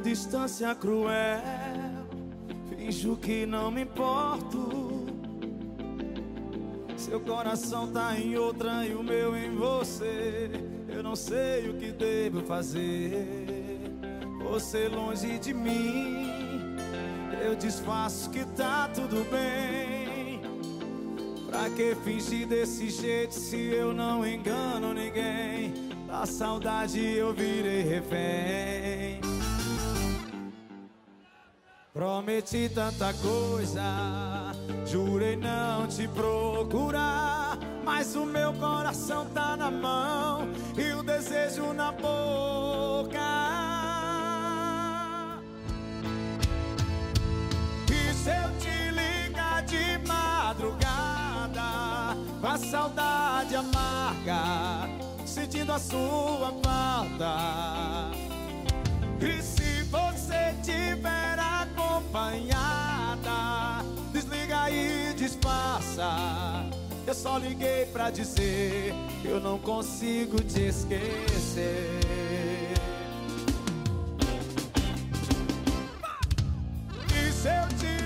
distância cruel. Finjo que não me importo. Seu coração tá em outra e o meu em você. Eu não sei o que devo fazer. Você longe de mim. Eu disfarço que tá tudo bem. Pra que fingir desse jeito se eu não engano ninguém? Da saudade eu virei refém. Prometi tanta coisa, jurei não te procurar. Mas o meu coração tá na mão e o desejo na boca. E se eu te ligar de madrugada, com a saudade amarga, sentindo a sua falta. E se você tiver Eu só liguei pra dizer que eu não consigo te esquecer. E se eu te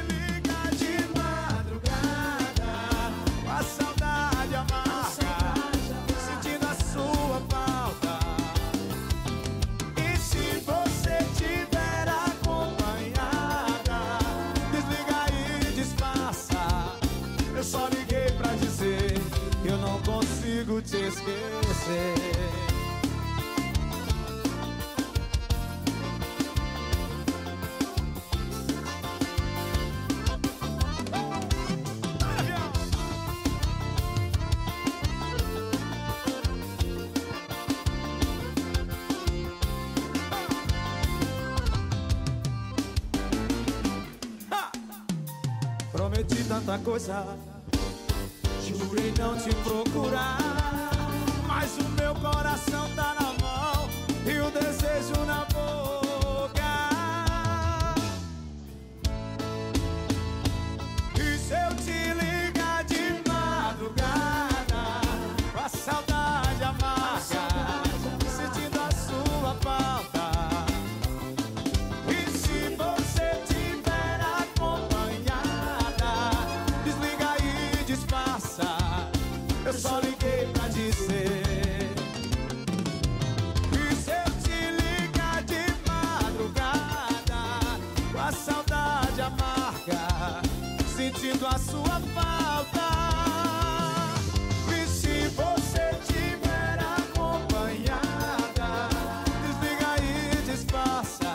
consigo te esquecer. Tanta coisa, jurei não te procurar. Mas o meu coração sentindo a sua falta. E se você tiver acompanhada, desliga e disfarça.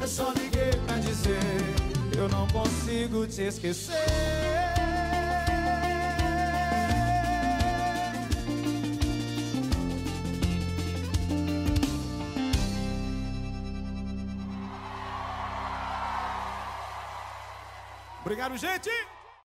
Eu só liguei pra dizer Eu não consigo te esquecer Obrigado, gente!